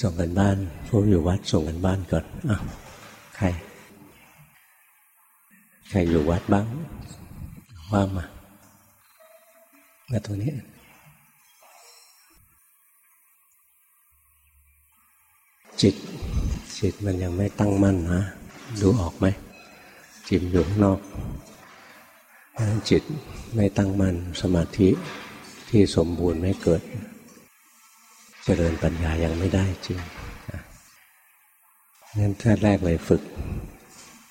ส่งกันบ้านพวกอยู่วัดส่งกันบ้านก่อนอ้าวใคร ใครอยู่วัดบ้าง ว่ามามาตรงนี้จิตจิตมันยังไม่ตั้งมั่นนะ ดูออกไหม จิตอยู่ข้างนอกจิตไม่ตั้งมั่นสมาธิที่สมบูรณ์ไม่เกิด เจริญปัญญายังไม่ได้จริงงั้นถ้าแรกเลยฝึก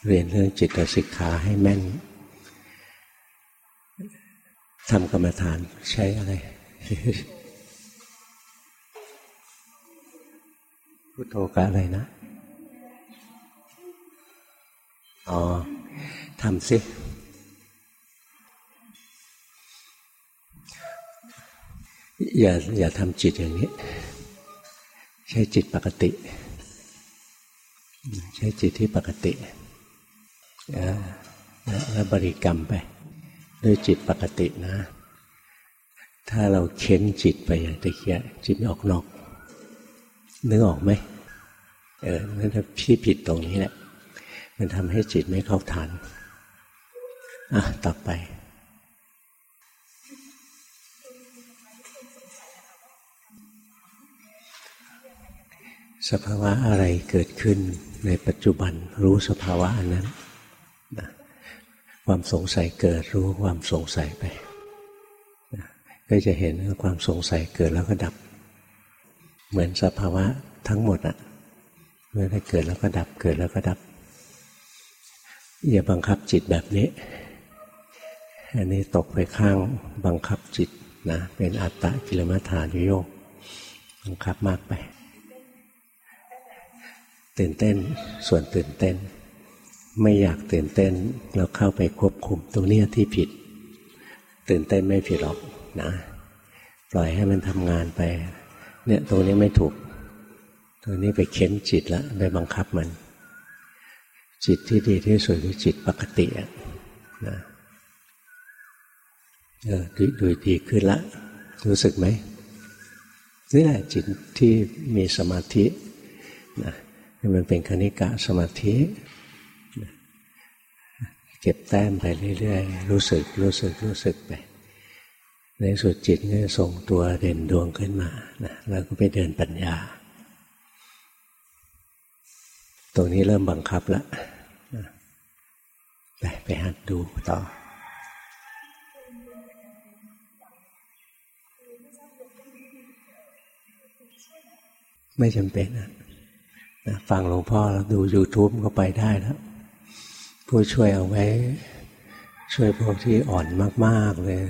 เรียนเรื่องจิตสิกขาให้แม่นทำกรรมฐานใช้อะไร พุทโธกะอะไรนะ อ๋อทำสิ อย่าอย่าทำจิตอย่างนี้ ใช้จิตปกติ ใช้จิตที่ปกติแล้วบริกรรมไป ด้วยจิตปกตินะ ถ้าเราเค้นจิตไปอย่างตะเกียจิตออกนอกนึกออกไหมเออนั่นพี่ผิดตรงนี้แหละ มันทำให้จิตไม่เข้าฐาน อะ ต่อไป สภาวะอะไรเกิดขึ้นในปัจจุบันรู้สภาวะอันนั้นนะความสงสัยเกิดรู้ความสงสัยไปนะก็จะเห็นว่าความสงสัยเกิดแล้วก็ดับ เหมือนสภาวะทั้งหมดอะเมื่อได้เกิดแล้วก็ดับเกิดแล้วก็ดับ อย่าบังคับจิตแบบนี้ อันนี้ตกไปข้างบังคับจิตนะเป็นอัตตะกิลมัฏฐานโยกบังคับมากไป ตื่นเต้น ส่วนตื่นเต้น ไม่อยากตื่นเต้นเราเข้าไปควบคุมตรงนี้ที่ผิด ตื่นเต้นไม่ผิดหรอกนะ ปล่อยให้มันทำงานไป เนี่ยตรงนี้ไม่ถูกตรงนี้ไปเค้นจิตแล้วไปบังคับมัน จิตที่ดีที่สุดคือจิตปกตินะเออดูดีขึ้นละ รู้สึกไหมนี่แหละจิตที่มีสมาธินะ มันเป็นคณิกะสมาธิเก็บแต้มไปเรื่อยๆ รู้สึก รู้สึก รู้สึกไป ในสุดจิตก็ส่งตัวเด่นดวงขึ้นมานะแล้วก็ไปเดินปัญญา ตรงนี้เริ่มบังคับแล้วไปไปหัดดูต่อไม่จำเป็นนะ ฟังหลวงพ่อแล้วดู YouTube ก็ไปได้แล้วผู้ช่วยเอาไว้ ช่วยพวกที่อ่อนมาก ๆ เลย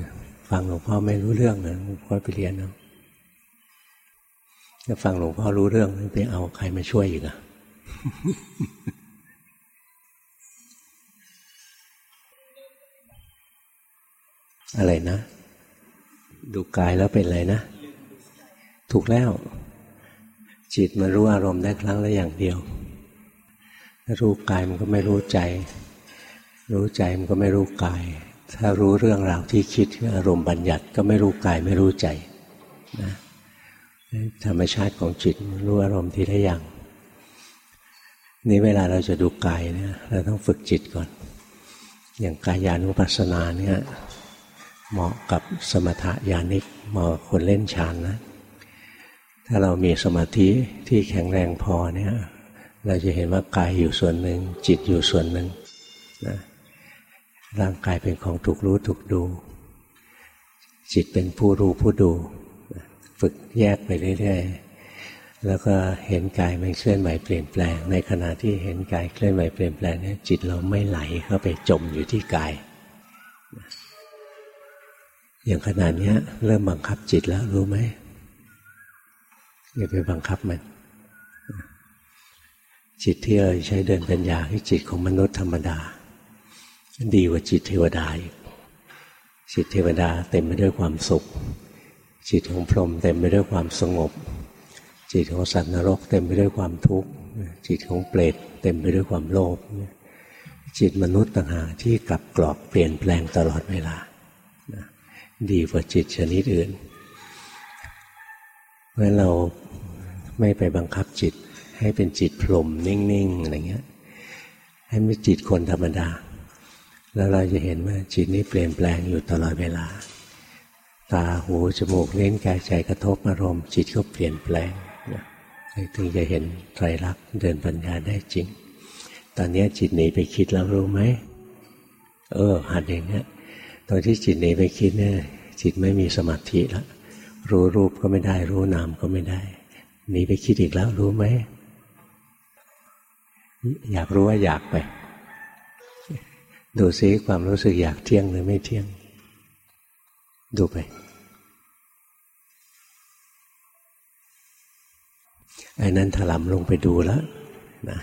ฟังหลวงพ่อไม่รู้เรื่องนะหลวงพ่อไปเรียนเอาถ้าฟังหลวงพ่อรู้เรื่องไปเอาใครมาช่วยอีกอะอะไรนะ ดูกายแล้วเป็นอะไรนะ ถูกแล้ว จิตมันรู้อารมณ์ได้ครั้งละอย่างเดียว รู้กายมันก็ไม่รู้ใจ รู้ใจมันก็ไม่รู้กาย ถ้ารู้เรื่องราวที่คิดอารมณ์บัญญัติก็ไม่รู้กายไม่รู้ใจนะธรรมชาติของจิตรู้อารมณ์ทีละอย่าง นี้เวลาเราจะดูกายเนี่ยเราต้องฝึกจิตก่อน อย่างกายานุปัสสนาเนี่ยเหมาะกับสมถะญาณิกเหมาะคนเล่นฌานนะ ถ้าเรามีสมาธิที่แข็งแรงพอเนี่ยเราจะเห็นว่ากายอยู่ส่วนหนึ่ง จิตอยู่ส่วนหนึ่งนะร่างกายเป็นของถูกรู้ถูกดู จิตเป็นผู้รู้ผู้ดู ฝึกแยกไปเรื่อยๆแล้วก็เห็นกายมันเคลื่อนไหวเปลี่ยนแปลง ในขณะที่เห็นกายเคลื่อนไหวเปลี่ยนแปลงเนี่ยจิตเราไม่ไหลเข้าไปจมอยู่ที่กาย อย่างขนาดนี้เริ่มบังคับจิตแล้วรู้ไหม อย่าไปบังคับมัน จิตที่เราใช้เดินปัญญาคือจิตของมนุษย์ธรรมดา ดีกว่าจิตเทวดาอีกจิตเทวดาเต็มไปด้วยความสุข จิตของพรหมเต็มไปด้วยความสงบ จิตของสัตว์นรกเต็มไปด้วยความทุกข์จิตของเปรตเต็มไปด้วยความโลภจิตมนุษย์ต่างหากที่กลับกรอกเปลี่ยนแปลงตลอดเวลา ดีกว่าจิตชนิดอื่น เพราะเราไม่ไปบังคับจิต ให้เป็นจิตพรมนิ่งๆอะไรเงี้ย ให้ไม่จิตคนธรรมดา แล้วเราจะเห็นว่าจิตนี้เปลี่ยนแปลงอยู่ตลอดเวลา ตาหูจมูกเล่นกายใจกระทบอารมณ์ จิตก็เปลี่ยนแปลงนะถึงจะเห็นไตรลักษณ์เดินปัญญาได้จริง ตอนนี้จิตหนีไปคิดแล้วรู้ไหม เออหัดอย่างนี้ตอนที่จิตหนีไปคิดเนี่ยจิตไม่มีสมาธิแล้ว รู้รูปก็ไม่ได้ รู้นามก็ไม่ได้หนีไปคิดอีกแล้วรู้ไหม อยากรู้ว่าอยากไป ดูซิความรู้สึกอยากเที่ยงหรือไม่เที่ยง ดูไปไอ้นั้นถลำลงไปดูแล้วนะ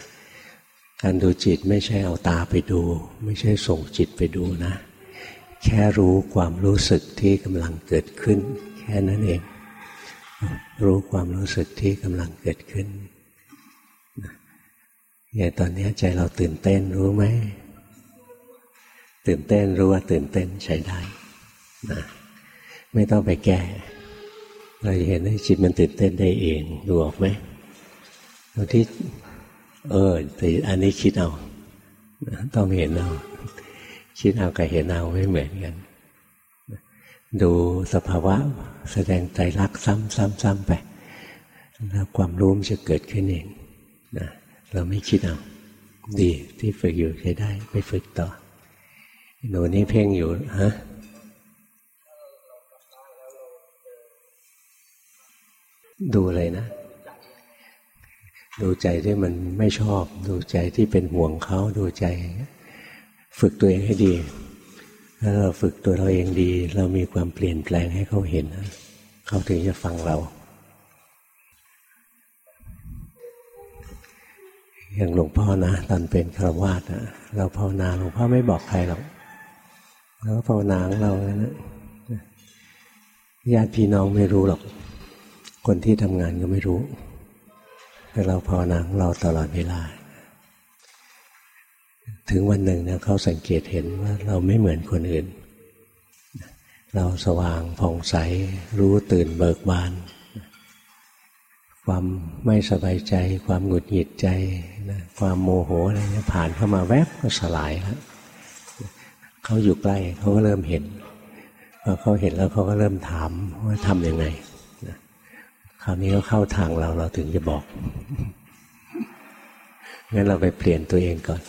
การดูจิตไม่ใช่เอาตาไปดู ไม่ใช่ส่งจิตไปดูนะ แค่รู้ความรู้สึกที่กำลังเกิดขึ้น แค่นั้นเอง รู้ความรู้สึกที่กำลังเกิดขึ้นอย่างตอนนี้ใจเราตื่นเต้นรู้ไหม ตื่นเต้นรู้ว่าตื่นเต้นใช้ได้นะไม่ต้องไปแก้ เราเห็นว่าจิตมันตื่นเต้นได้เองดูออกไหมตรงที่ เออแต่อันนี้คิดเอา ต้องเห็นเอา คิดเอากับเห็นเอาไม่เหมือนกัน ดูสภาวะแสดงใจรักซ้ำๆๆไปแล้วความรู้มันจะเกิดขึ้นเองนะเราไม่คิดเอาดีที่ฝึกอยู่ใช้ได้ไปฝึกต่อ หนูนี่เพ่งอยู่ฮะดูเลยนะ ดูใจที่มันไม่ชอบ ดูใจที่เป็นห่วงเขาดูใจ ฝึกตัวเองให้ดี ถ้าเราฝึกตัวเราเองดี เรามีความเปลี่ยนแปลงให้เขาเห็นเขาถึงจะฟังเรา อย่างหลวงพ่อนะตอนเป็นครวาสนะเราภาวนาหลวงพ่อไม่บอกใครหรอกเราภาวนาของเรานะญาติพี่น้องไม่รู้หรอก คนที่ทำงานก็ไม่รู้แต่เราภาวนาของเราตลอดเวลา ถึงวันหนึ่งเนี่ยเขาสังเกตเห็นว่าเราไม่เหมือนคนอื่น เราสว่างผ่องใสรู้ตื่นเบิกบาน ความไม่สบายใจ ความหงุดหงิดใจนะความโมโหอะไรเนี่ยผ่านเข้ามาแวบก็สลายแล้วเขาอยู่ใกล้เขาก็เริ่มเห็นพอเขาเห็นแล้วเขาก็เริ่มถามว่าทำยังไงคราวนี้ก็เข้าทางเราเราถึงจะบอกงั้นเราไปเปลี่ยนตัวเองก่อน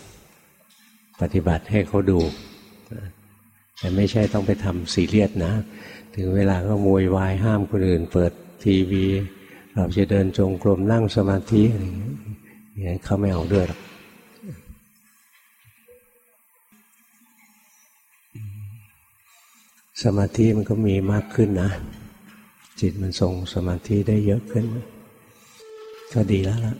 ปฏิบัติให้เขาดู แต่ไม่ใช่ต้องไปทำซีเรียสนะ ถึงเวลาก็มวยวายห้ามคนอื่น เปิดทีวี เราจะเดินจงกรมนั่งสมาธิอะไรอย่างเงี้ยอย่างนี้เขาไม่เอาด้วยหรอกสมาธิมันก็มีมากขึ้นนะ จิตมันทรงสมาธิได้เยอะขึ้น ก็ดีแล้วล่ะ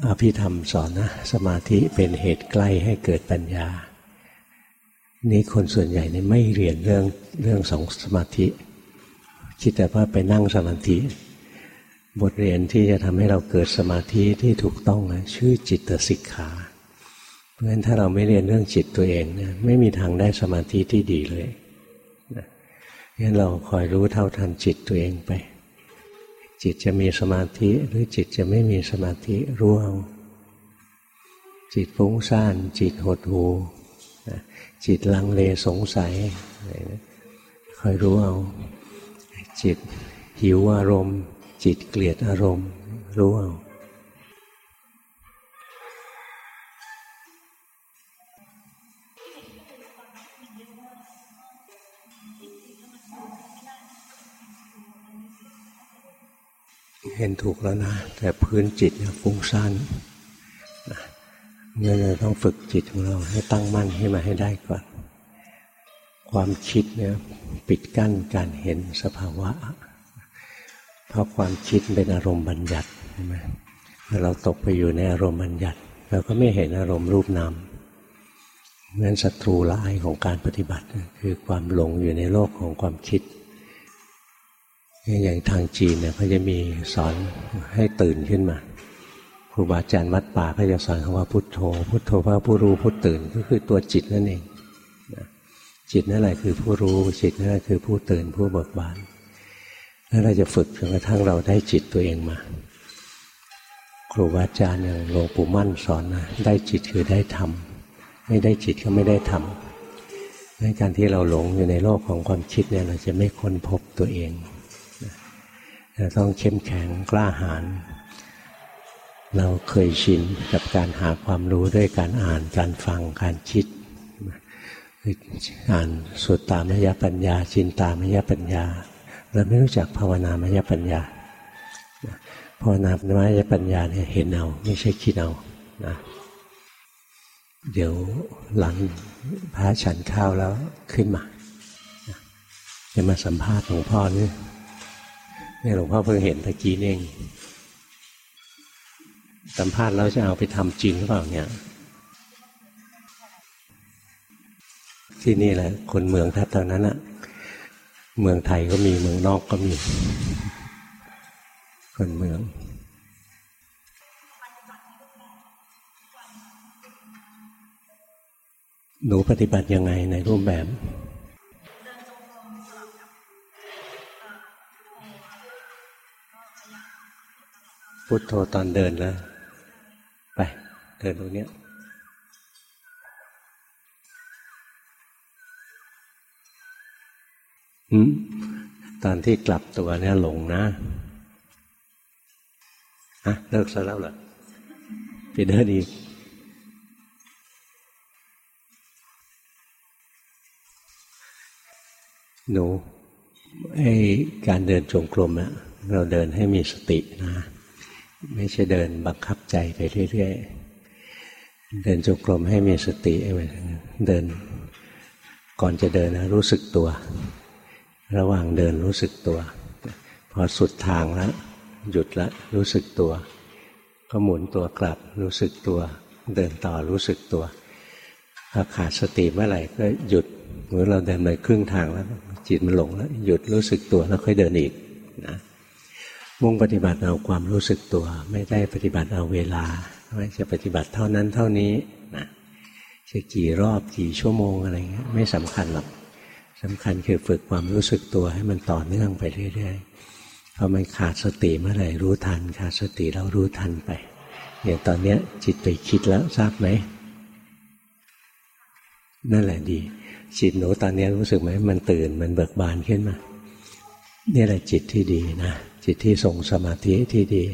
อภิธรรมสอนนะ สมาธิเป็นเหตุใกล้ให้เกิดปัญญา นี่คนส่วนใหญ่เนี่ยไม่เรียนเรื่องเรื่องสองสมาธิ คิดแต่ว่าไปนั่งสมาธิ บทเรียนที่จะทำให้เราเกิดสมาธิที่ถูกต้องนะชื่อจิตสิกขาเพราะฉะนั้นถ้าเราไม่เรียนเรื่องจิตตัวเองเนี่ยไม่มีทางได้สมาธิที่ดีเลยงั้นเราคอยรู้เท่าทันจิตตัวเองไป จิตจะมีสมาธิหรือจิตจะไม่มีสมาธิรู้เอาจิตฟุ้งซ่าน จิตหดหูจิตลังเลสงสัยคอยรู้เอา จิตหิวอารมณ์ จิตเกลียดอารมณ์ รู้เอา เห็นถูกแล้วนะ แต่พื้นจิตเนี่ยฟุ้งซ่านเนี่ยเราต้องฝึกจิตของเราให้ตั้งมั่นให้มาให้ได้ก่อน ความคิดเนี่ยปิดกั้นการเห็นสภาวะ เพราะความคิดเป็นอารมณ์บัญญัติใช่ไหมเราตกไปอยู่ในอารมณ์บัญญัติ เราก็ไม่เห็นอารมณ์รูปนามเงั้นศัตรูร้ายของการปฏิบัติ คือความหลงอยู่ในโลกของความคิด อย่างทางจีนเนี่ยเขาจะมีสอนให้ตื่นขึ้นมาครูบาอาจารย์วัดป่าก็จะสอนคำว่าพุทโธ พุทโธพระผู้รู้ผู้ตื่นก็คือตัวจิตนั่นเองจิตนั่นแหละคือผู้รู้จิตนั่นแหละคือผู้ตื่นผู้เบิกบานแล้วเราจะฝึกจนกระทั่งเราได้จิตตัวเองมา ครูบาอาจารย์อย่างหลวงปู่มั่นสอนนะได้จิตคือได้ทำไม่ได้จิตก็ไม่ได้ทำในการที่เราหลงอยู่ในโลกของความคิดเนี่ยเราจะไม่ค้นพบตัวเอง เราต้องเข้มแข็งกล้าหาญเราเคยชินกับการหาความรู้ด้วยการอ่านการฟังการคิด อ่านสุดตามยปัญญาชินตามยปัญญา เราไม่รู้จักภาวนามยปัญญาภาวนามยปัญญาเนี่ยเห็นเอาไม่ใช่คิดเอานะเดี๋ยวหลังพระฉันข้าวแล้วขึ้นมา จะมาสัมภาษณ์หลวงพ่อนี่ นี่หลวงพ่อเพิ่งเห็นตะกี้เอง สัมภาษณ์แล้วจะเอาไปทำจริงหรือเปล่าเนี่ย ที่นี่แหละ คนเมืองแทบเท่านั้นอะเมืองไทยก็มีเมืองนอกก็มี คนเมืองหนูปฏิบัติยังไงในรูปแบบ พุทโธตอนเดินแล้วไป เดินตรงนี้ตอนที่กลับตัวเนี่ยหลงนะฮะเลิกซะแล้วเหรอไปเดินอีกหนูไอ้การเดินจงกรมอะเราเดินให้มีสตินะ ไม่ใช่เดินบังคับใจไปเรื่อยๆ เดินจงกรมให้มีสติเดิน ก่อนจะเดินนะรู้สึกตัว ระหว่างเดินรู้สึกตัว พอสุดทางแล้วหยุดแล้วรู้สึกตัว ก็หมุนตัวกลับรู้สึกตัว เดินต่อรู้สึกตัวพอขาดสติเมื่อไหร่ก็หยุดเหมือเราเดินไปครึ่งทางแล้ว จิตมันหลงแล้ว หยุดรู้สึกตัวแล้วค่อยเดินอีกนะ มุ่งปฏิบัติเอาความรู้สึกตัว ไม่ได้ปฏิบัติเอาเวลาว่าจะปฏิบัติเท่านั้นเท่านี้นะจะกี่รอบกี่ชั่วโมงอะไรเงี้ยไม่สำคัญหรอกสำคัญคือฝึกความรู้สึกตัวให้มันต่อเนื่องไปเรื่อยๆพอมันขาดสติเมื่อไหร่รู้ทัน ขาดสติแล้วรู้ทันไปอย่างตอนเนี้ยจิตไปคิดแล้วทราบไหมนั่นแหละดี จิตหนูตอนนี้รู้สึกไหมมันตื่นมันเบิกบานขึ้นมา นี่แหละจิตที่ดีนะ จิตที่ทรงสมาธิที่ดี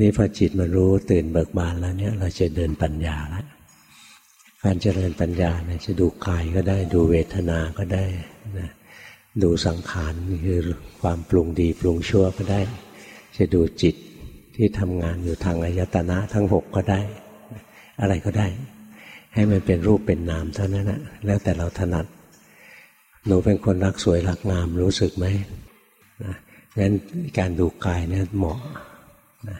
นี่พอจิตมันรู้ตื่นเบิกบานแล้วเนี่ย เราจะเดินปัญญาแล้วการเจริญปัญญาเนี่ยจะดูกายก็ได้ ดูเวทนาก็ได้นะดูสังขารคือความปรุงดีปรุงชั่วก็ได้ จะดูจิตที่ทำงานอยู่ทางอายตนะทั้งหกก็ได้ อะไรก็ได้ ให้มันเป็นรูปเป็นนามเท่านั้นนะแล้วแต่เราถนัดหนูเป็นคนรักสวยรักงามรู้สึกไหม งั้นการดูกายเนี่ยเหมาะนะ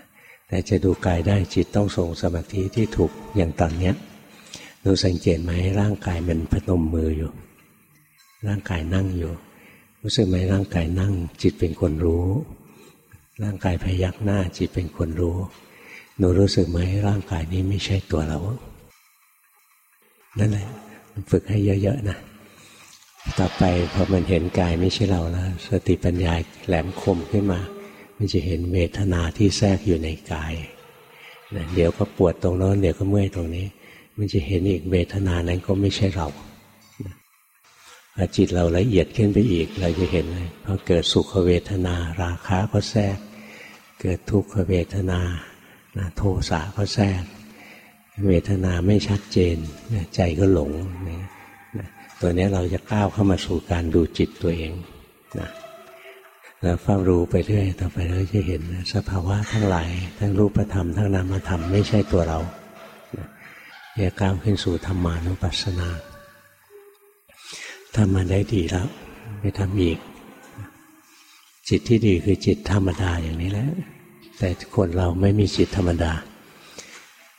แต่จะดูกายได้จิตต้องทรงสมาธิที่ถูกอย่างตอนเนี้ยดูสังเกตไหมร่างกายมันพนมมืออยู่ ร่างกายนั่งอยู่ รู้สึกไหมร่างกายนั่ง จิตเป็นคนรู้ ร่างกายพยักหน้า จิตเป็นคนรู้หนูรู้สึกไหมร่างกายนี้ไม่ใช่ตัวเรา นั่นแหละฝึกให้เยอะๆนะ ต่อไปพอมันเห็นกายไม่ใช่เราแล้วสติปัญญาแหลมคมขึ้นมา มันจะเห็นเวทนาที่แทรกอยู่ในกายนะเดี๋ยวก็ปวดตรงโน้นเดี๋ยวก็เมื่อยตรงนี้ มันจะเห็นอีกเวทนานั้นก็ไม่ใช่เราพอจิตเราละเอียดขึ้นไปอีก เราจะเห็นเลยพอเกิดสุขเวทนา ราคะก็แทรก เกิดทุกขเวทนานะโทสะก็แทรก เวทนาไม่ชัดเจนใจก็หลงนะ ตัวนี้เราจะก้าวเข้ามาสู่การดูจิตตัวเองนะแล้วเฝ้ารู้ไปเรื่อยต่อไปเราจะเห็นสภาวะทั้งหลายทั้งรูปธรรมทั้งนามธรรมไม่ใช่ตัวเราจะก้าวขึ้นสู่ธรรมานุปัสสนาทำมาได้ดีแล้วไม่ทำอีก จิตที่ดีคือจิตธรรมดาอย่างนี้แหละแต่คนเราไม่มีจิตธรรมดา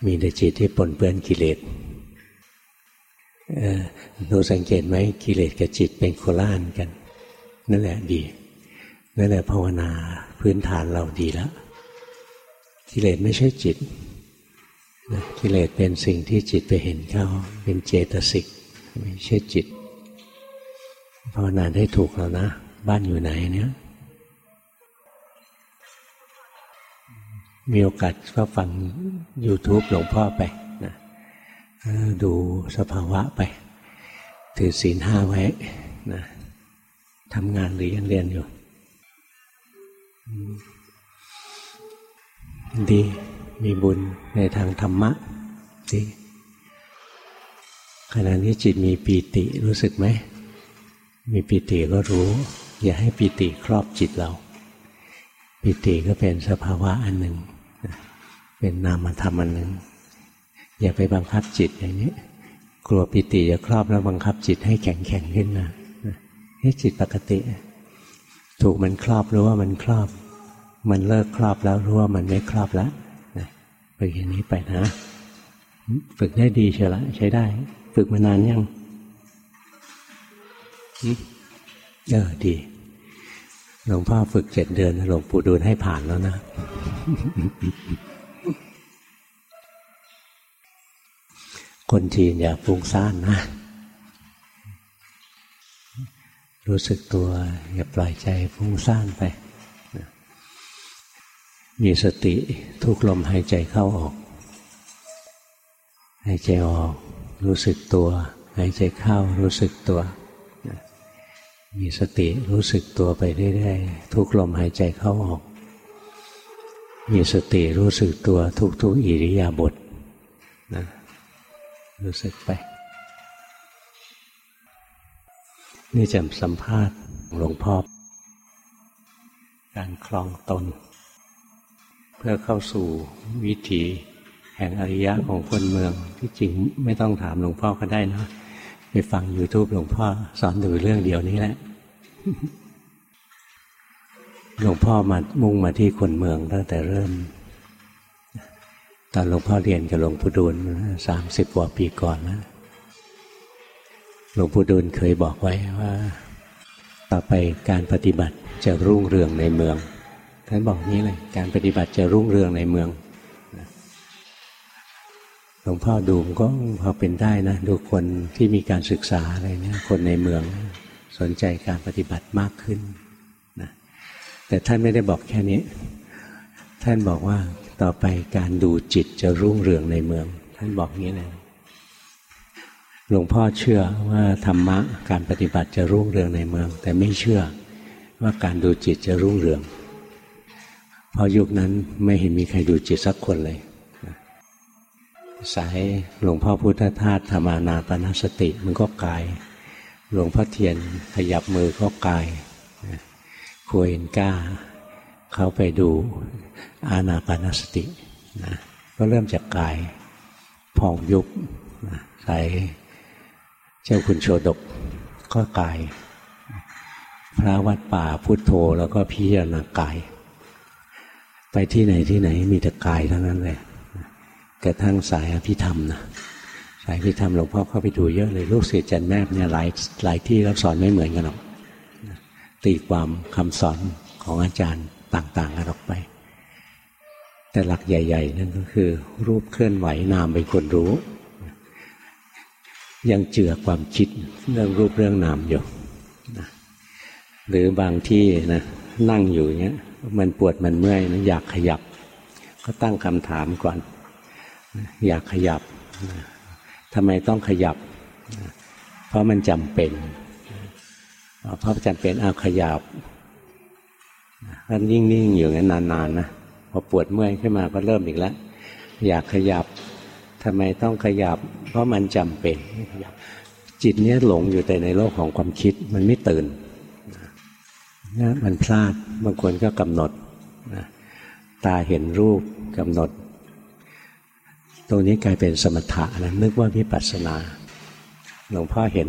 มีแต่จิตที่ปนเปื้อนกิเลส หนูสังเกตไหมกิเลสกับจิตเป็นโคล่านกัน นั่นแหละดี นั่นแหละภาวนาพื้นฐานเราดีแล้วกิเลสไม่ใช่จิตกิเลสเป็นสิ่งที่จิตไปเห็นเข้า เป็นเจตสิกไม่ใช่จิตภาวนาได้ถูกแล้วนะ บ้านอยู่ไหนเนี่ย มีโอกาสก็ฟัง YouTube หลวงพ่อไป ดูสภาวะไป ถือศีลห้าไว้นะทำงานหรือยังเรียนอยู่ ดีมีบุญในทางธรรมะดีขณะนี้จิตมีปีติรู้สึกไหม มีปีติก็รู้ อย่าให้ปีติครอบจิตเรา ปีติก็เป็นสภาวะอันหนึ่ง เป็นนามธรรมอันหนึ่ง อย่าไปบังคับจิตอย่างนี้ กลัวปีติจะครอบแล้วบังคับจิตให้แข็งแข็งขึ้นนะให้จิตปกติ ถูกมันครอบรู้ว่ามันครอบ มันเลิกครอบแล้วรู้ว่ามันไม่ครอบแล้วฝึกอย่างนี้ไปนะ ฝึกได้ดีเชียวละใช้ได้ ฝึกมานานยังเออดีหลวงพ่อฝึกเจ็ดเดือนหลวงปู่ดูลให้ผ่านแล้วนะ คนจีนอย่าฟุ้งซ่านนะ รู้สึกตัวอย่าปล่อยใจฟุ้งซ่านไป มีสติทุกลมหายใจเข้าออก หายใจออก รู้สึกตัว หายใจเข้ารู้สึกตัว มีสติรู้สึกตัวไปเรื่อยๆทุกลมหายใจเข้าออก มีสติรู้สึกตัวทุกๆอิริยาบถนะ รู้สึกไป นี่จะสัมภาษณ์หลวงพ่อ การคลองตน เพื่อเข้าสู่วิถีแห่งอริยะของคนเมืองที่จริงไม่ต้องถามหลวงพ่อก็ได้นะไปฟัง YouTube หลวงพ่อ สอนดูเรื่องเดียวนี้แหละ หลวงพ่อมามุ่งมาที่คนเมืองตั้งแต่เริ่ม อนหลวงพ่อเรียนกับหลวงปู่ดูลสามสิบกว่าปีก่อนนะหลวงปู่ดูลเคยบอกไว้ว่า ต่อไปการปฏิบัติจะรุ่งเรืองในเมืองท่านบอกนี้เลยการปฏิบัติจะรุ่งเรืองในเมืองหลวงพ่อดูมก็พอเป็นได้นะ ดูคนที่มีการศึกษาอะไรเนี่ยคนในเมืองสนใจการปฏิบัติมากขึ้นนะแต่ท่านไม่ได้บอกแค่นี้ ท่านบอกว่า ต่อไปการดูจิตจะรุ่งเรืองในเมือง ท่านบอกงี้เลยหลวงพ่อเชื่อว่าธรรมะการปฏิบัติจะรุ่งเรืองในเมือง แต่ไม่เชื่อว่าการดูจิตจะรุ่งเรืองเพราะยุคนั้นไม่เห็นมีใครดูจิตสักคนเลยสายหลวงพ่อพุทธทาสธรรมานาปนสติมันก็กาย หลวงพ่อเทียนขยับมือก็กายครูเอ็นก้า เขาไปดูอานาปนสตินะก็เริ่มจากกายพองยุบสายเจ้าคุณโชดกก็กาย พระวัดป่าพุทโธแล้วก็พิจารณากาย ไปที่ไหนที่ไหนมีแต่กายทั้งนั้นเลยกระทั่งสายอภิธรรมนะสายอภิธรรมหลวงพ่อเข้าไปดูเยอะเลยลูกศิษย์จันแมบเนี่ยหลายหลายที่รับสอนไม่เหมือนกันหรอกตีความคำสอนของอาจารย์ ต่าง ๆ กันออกไป แต่หลักใหญ่ ๆ นั่นก็คือ รูปเคลื่อนไหวนามเป็นคนรู้ ยังเจือความคิดเรื่องรูปเรื่องนามอยู่หรือบางที่นะนั่งอยู่เงี้ย มันปวดมันเมื่อยนะอยากขยับ ก็ตั้งคำถามก่อน อยากขยับทำไมต้องขยับ เพราะมันจำเป็น เพราะจำเป็นเอาขยับ ท่านยิ่งนิ่งอยู่งั้นนานๆนะพอปวดเมื่อยขึ้นมาก็เริ่มอีกแล้วอยากขยับทำไมต้องขยับ เพราะมันจำเป็นจิตเนี้ยหลงอยู่แต่ในโลกของความคิดมันไม่ตื่นนะมันพลาดบางคนก็กำหนดตาเห็นรูปกำหนด ตรงนี้กลายเป็นสมถะนะนึกว่าวิปัสสนาหลวงพ่อเห็น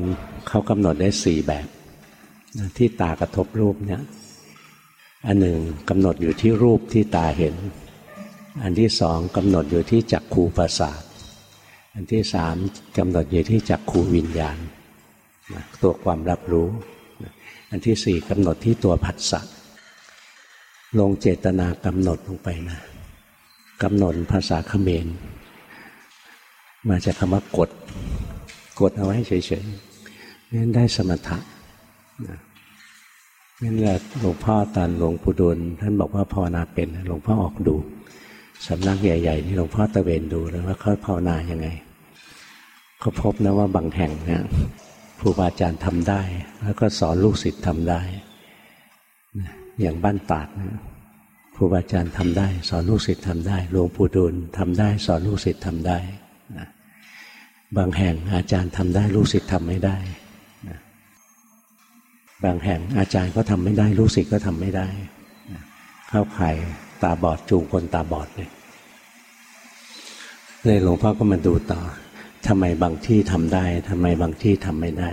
เขากำหนดได้สี่แบบที่ตากระทบรูปเนี่ย อันหนึ่งกำหนดอยู่ที่รูปที่ตาเห็น อันที่สองกำหนดอยู่ที่จักขูประสาท อันที่สามกำหนดอยู่ที่จักขูวิญญาณตัวความรับรู้ อันที่สี่กำหนดที่ตัวผัสสะลงเจตนากำหนดลงไปนะกำหนดภาษาเขมรมาจากคำว่ากด กดเอาไว้เฉยๆนั่นได้สมถะนั่ นั่นแหละหลวงพ่อตอนหลวงปู่ดูลท่านบอกว่าภาวนาเป็นหลวงพ่อออกดูสำนักใหญ่ๆนี่หลวงพ่อตะเวนดูแล้วว่าเขาภาวนายังไงเขาพบนะว่าบางแห่งเนี่ยครูบาอาจารย์ทำได้ แล้วก็สอนลูกศิษย์ทำได้อย่างบ้านตาดนะครูบาอาจารย์ทำได้ สอนลูกศิษย์ทำได้หลวงปู่ดูลทำได้ สอนลูกศิษย์ทำได้นะบางแห่งอาจารย์ทำได้ลูกศิษย์ทำไม่ได้ บางแห่งอาจารย์ก็ทำไม่ได้ ลูกศิษย์ก็ทำไม่ได้ เข้าข่ายตาบอดจูงคนตาบอดเลยเลยหลวงพ่อก็มาดูต่อทำไมบางที่ทำได้ทำไมบางที่ทำไม่ได้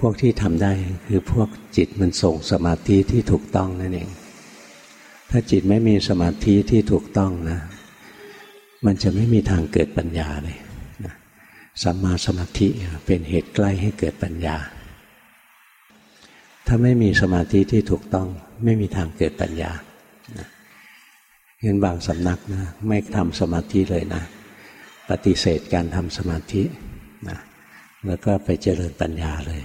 พวกที่ทำได้คือพวกจิตมันส่งสมาธิที่ถูกต้องนั่นเอง ถ้าจิตไม่มีสมาธิที่ถูกต้องนะ มันจะไม่มีทางเกิดปัญญาเลยสัมมาสมาธิเป็นเหตุใกล้ให้เกิดปัญญา ถ้าไม่มีสมาธิที่ถูกต้อง ไม่มีทางเกิดปัญญาเห็นบางสำนักนะไม่ทำสมาธิเลยนะ ปฏิเสธการทำสมาธินะแล้วก็ไปเจริญปัญญาเลย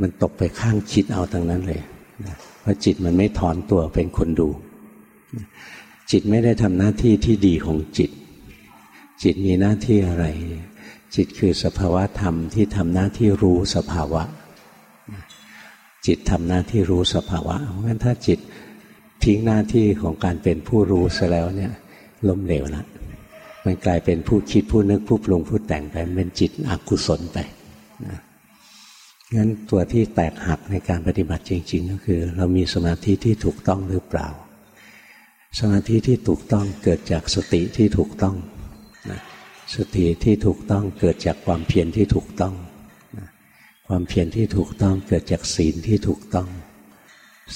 มันตกไปข้างจิตเอาทั้งนั้นเลยนะเพราะจิตมันไม่ถอนตัวเป็นคนดู จิตไม่ได้ทำหน้าที่ที่ดีของจิต จิตมีหน้าที่อะไร จิตคือสภาวะธรรมที่ทำหน้าที่รู้สภาวะ จิตทำหน้าที่รู้สภาวะเพราะฉะนั้นถ้าจิตทิ้งหน้าที่ของการเป็นผู้รู้ซะแล้วเนี่ยล้มเหลวนะมันกลายเป็นผู้คิดผู้นึกผู้ปรุงผู้แต่งไปเป็นจิตอกุศลไปนะงั้นตัวที่แตกหักในการปฏิบัติจริง ๆ ก็คือ เรามีสมาธิที่ถูกต้องหรือเปล่า สมาธิที่ถูกต้องเกิดจากสติที่ถูกต้องนะสติที่ถูกต้องเกิดจากความเพียรที่ถูกต้อง ความเพียรที่ถูกต้องเกิดจากศีลที่ถูกต้อง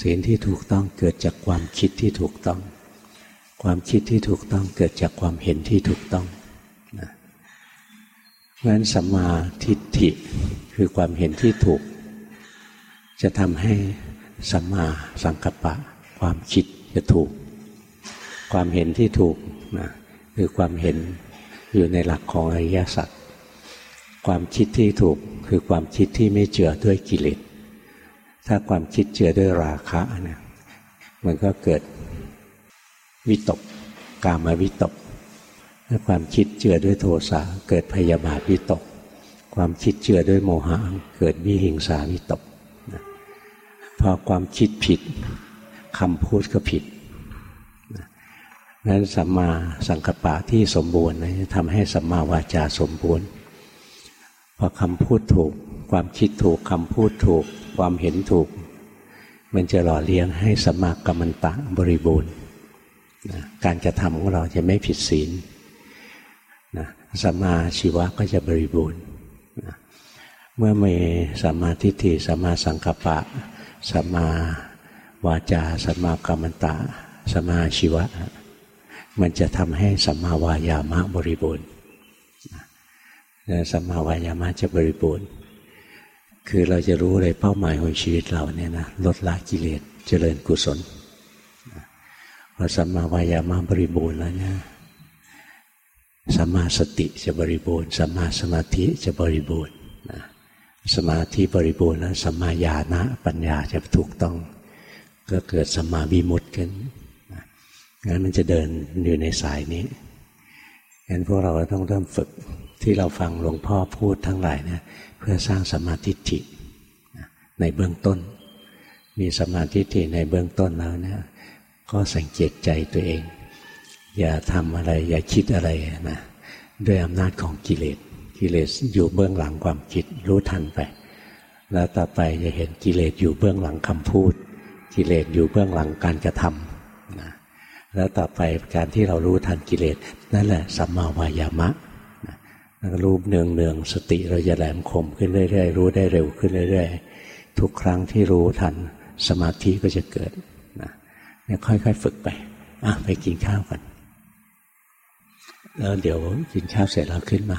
ศีลที่ถูกต้องเกิดจากความคิดที่ถูกต้อง ความคิดที่ถูกต้องเกิดจากความเห็นที่ถูกต้องนะเพราะฉะนั้นสัมมาทิฏฐิคือความเห็นที่ถูก จะทำให้สัมมาสังกัปปะ ความคิดจะถูก ความเห็นที่ถูกนะคือความเห็นอยู่ในหลักของอริยสัจความคิดที่ถูก คือความคิดที่ไม่เจือด้วยกิเลสถ้าความคิดเจือด้วยราคะเนี่ยมันก็เกิดวิตกกามวิตก ถ้าความคิดเจือด้วยโทสะเกิดพยาบาทวิตก ความคิดเจือด้วยโมหะเกิดวิหิงสาวิตกพอความคิดผิดคำพูดก็ผิดนั้นสัมมาสังกปะที่สมบูรณ์จะทำให้สัมมาวาจาสมบูรณ์ พอคำพูดถูก ความคิดถูกคำพูดถูก ความเห็นถูก มันจะหล่อเลี้ยงให้สมากรรมันตะบริบูรณ์นะการกระทำของเราจะไม่ผิดศีลนะสมาชีวะก็จะบริบูรณ์นะเมื่อมีสมาทิฏฐิสมาสังกัปปะสมาวาจาสมากรรมตะสมมาชีวะ มันจะทำให้สัมมาวายามะบริบูรณ์ สัมมาวายามะจะบริบูรณ์ คือเราจะรู้เลยเป้าหมายของชีวิตเราเนี่ยนะลดละกิเลสเจริญกุศลพอสัมมาวายามะบริบูรณ์แล้วเนี่ยสัมมาสติจะบริบูรณ์สัมมาสมาธิจะบริบูรณ์นะสมาธิบริบูรณ์แล้วสัมมาญาณะปัญญาจะถูกต้อง ก็เกิดสัมมาวิมุตติขึ้นนะงั้นมันจะเดินอยู่ในสายนี้งั้นพวกเราต้องเริ่มฝึก ที่เราฟังหลวงพ่อพูดทั้งหลายเนี่ยเพื่อสร้างสมาธิิในเบื้องต้น มีสมาธิิในเบื้องต้นแล้วเนี่ยก็สังเกตใจตัวเอง อย่าทำอะไร อย่าคิดอะไรนะด้วยอำนาจของกิเลสกิเลสอยู่เบื้องหลังความคิดรู้ทันไป แล้วต่อไปจะเห็นกิเลสอยู่เบื้องหลังคำพูด กิเลสอยู่เบื้องหลังการกระทำนะแล้วต่อไปการที่เรารู้ทันกิเลสนั่นแหละสัมมาวายามะ รู้เนืองเนืองสติเราจะแหลมคมขึ้นเรื่อยๆรู้ได้เร็วขึ้นเรื่อยๆทุกครั้งที่รู้ทันสมาธิก็จะเกิดเนี่ยค่อยๆ ฝึกไปอะไปกินข้าวกันแล้วเดี๋ยวกินข้าวเสร็จแล้วขึ้นมา